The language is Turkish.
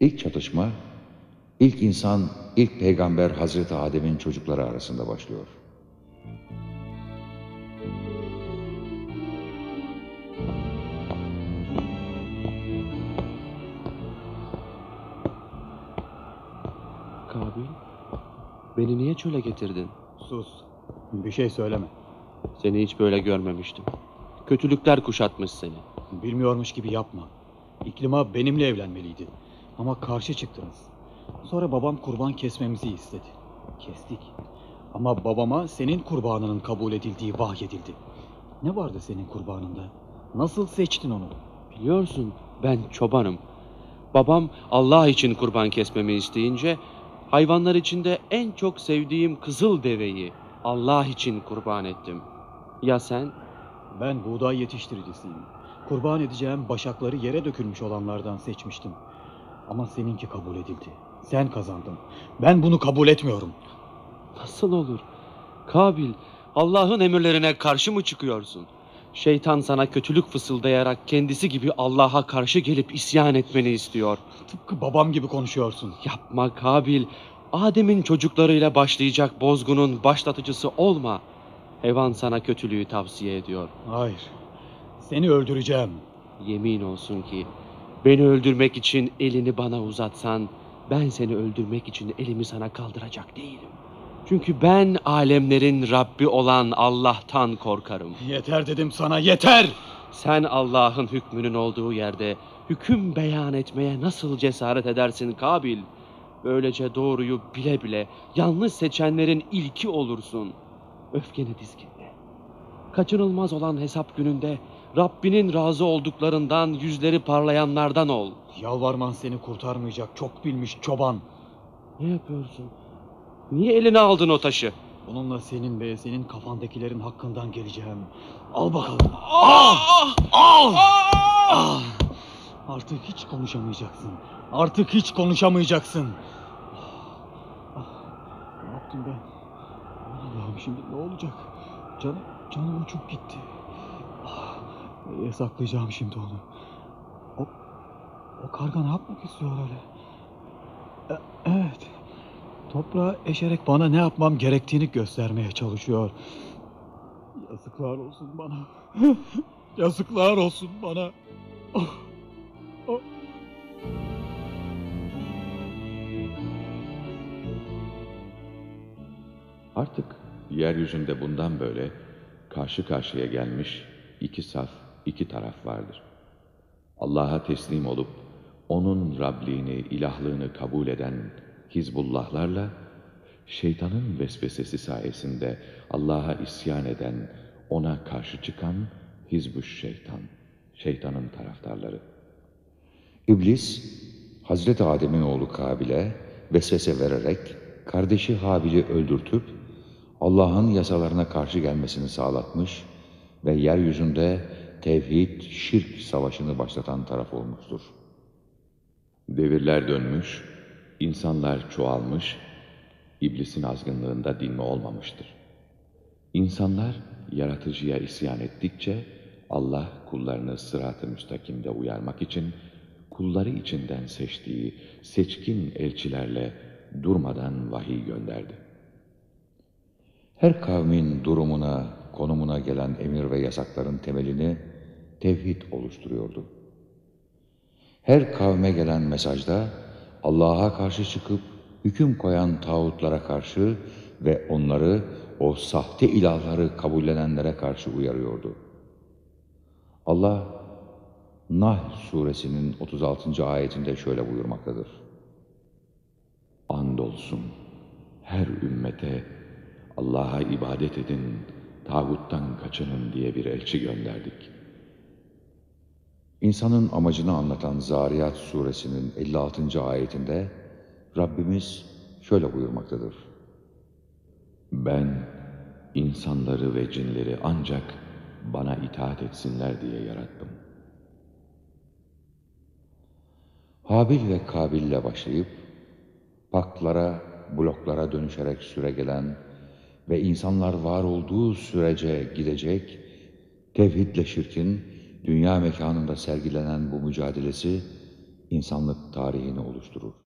İlk çatışma, ilk insan, ilk peygamber Hazreti Adem'in çocukları arasında başlıyor. Kabil, beni niye çöle getirdin? Sus. Bir şey söyleme. Seni hiç böyle görmemiştim. Kötülükler kuşatmış seni. Bilmiyormuş gibi yapma. İklima benimle evlenmeliydi. Ama karşı çıktınız. Sonra babam kurban kesmemizi istedi. Kestik. Ama babama senin kurbanının kabul edildiği vahyedildi. Ne vardı senin kurbanında? Nasıl seçtin onu? Biliyorsun ben çobanım. Babam Allah için kurban kesmemi isteyince hayvanlar içinde en çok sevdiğim kızıl deveyi Allah için kurban ettim. Ya sen? Ben buğday yetiştiricisiyim. Kurban edeceğim başakları yere dökülmüş olanlardan seçmiştim. Ama seninki kabul edildi. Sen kazandın. Ben bunu kabul etmiyorum. Nasıl olur? Kabil, Allah'ın emirlerine karşı mı çıkıyorsun? Şeytan sana kötülük fısıldayarak kendisi gibi Allah'a karşı gelip isyan etmeni istiyor. Tıpkı babam gibi konuşuyorsun. Yapma Kabil. Adem'in çocuklarıyla başlayacak bozgunun başlatıcısı olma. Hevan sana kötülüğü tavsiye ediyor. Hayır. Seni öldüreceğim. Yemin olsun ki beni öldürmek için elini bana uzatsan ben seni öldürmek için elimi sana kaldıracak değilim. Çünkü ben alemlerin Rabbi olan Allah'tan korkarım. Yeter dedim sana yeter. Sen Allah'ın hükmünün olduğu yerde hüküm beyan etmeye nasıl cesaret edersin Kabil? Böylece doğruyu bile bile yanlış seçenlerin ilki olursun. Öfkeni dizginle. Kaçınılmaz olan hesap gününde Rabbinin razı olduklarından yüzleri parlayanlardan ol. Yalvarman seni kurtarmayacak çok bilmiş çoban. Ne yapıyorsun? Niye eline aldın o taşı? Bununla senin ve senin kafandakilerin hakkından geleceğim. Al bakalım. Al! Al! Al! Artık hiç konuşamayacaksın. Artık hiç konuşamayacaksın. Ah, Ne yaptım ben? Allah'ım şimdi ne olacak? Canım, canım uçup gitti. Nereye saklayacağım şimdi onu? O, o karga ne yapmak istiyor öyle? E- evet. Toprağa eşerek bana ne yapmam gerektiğini göstermeye çalışıyor. Yazıklar olsun bana. Yazıklar olsun bana. Oh, oh. Artık yeryüzünde bundan böyle karşı karşıya gelmiş iki saf, iki taraf vardır. Allah'a teslim olup onun Rabliğini, ilahlığını kabul eden Hizbullahlarla şeytanın vesvesesi sayesinde Allah'a isyan eden, ona karşı çıkan Hizbüş şeytan, şeytanın taraftarları. İblis, Hazreti Adem'in oğlu Kabil'e vesvese vererek kardeşi Habil'i öldürtüp Allah'ın yasalarına karşı gelmesini sağlatmış ve yeryüzünde tevhid, şirk savaşını başlatan taraf olmuştur. Devirler dönmüş, insanlar çoğalmış, iblisin azgınlığında dinme olmamıştır. İnsanlar yaratıcıya isyan ettikçe Allah kullarını sırat-ı müstakimde uyarmak için kulları içinden seçtiği seçkin elçilerle durmadan vahiy gönderdi. Her kavmin durumuna, konumuna gelen emir ve yasakların temelini tevhid oluşturuyordu. Her kavme gelen mesajda Allah'a karşı çıkıp hüküm koyan tağutlara karşı ve onları o sahte ilahları kabullenenlere karşı uyarıyordu. Allah Nahl suresinin 36. ayetinde şöyle buyurmaktadır. Andolsun her ümmete Allah'a ibadet edin, tağuttan kaçının diye bir elçi gönderdik. İnsanın amacını anlatan Zariyat suresinin 56. ayetinde Rabbimiz şöyle buyurmaktadır. Ben insanları ve cinleri ancak bana itaat etsinler diye yarattım. Habil ve Kabil'le başlayıp paktlara, bloklara dönüşerek süre gelen ve insanlar var olduğu sürece gidecek, tevhidle şirkin dünya mekanında sergilenen bu mücadelesi insanlık tarihini oluşturur.